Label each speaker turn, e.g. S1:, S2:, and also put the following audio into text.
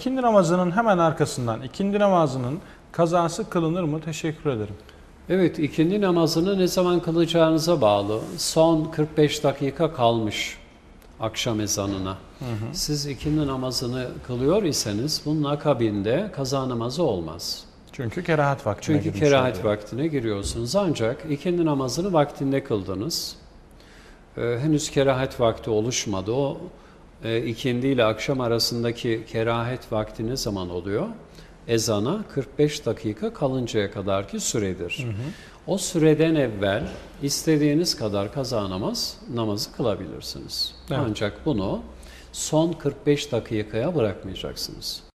S1: ikindi namazının hemen arkasından ikindi namazının kazası kılınır mı? Teşekkür ederim.
S2: Evet, ikindi namazını ne zaman kılacağınıza bağlı. Son 45 dakika kalmış akşam ezanına. Siz ikindi namazını kılıyor iseniz bunun akabinde kaza namazı olmaz.
S1: Çünkü kerahat vaktine
S2: Çünkü kerahat
S1: oluyor.
S2: vaktine giriyorsunuz. Ancak ikindi namazını vaktinde kıldınız. Ee, henüz kerahat vakti oluşmadı. O e, ikindi ile akşam arasındaki kerahat vakti ne zaman oluyor? Ezana 45 dakika kalıncaya kadarki süredir. O süreden evvel istediğiniz kadar kaza namaz namazı kılabilirsiniz.
S1: Evet.
S2: Ancak bunu son 45 dakikaya bırakmayacaksınız.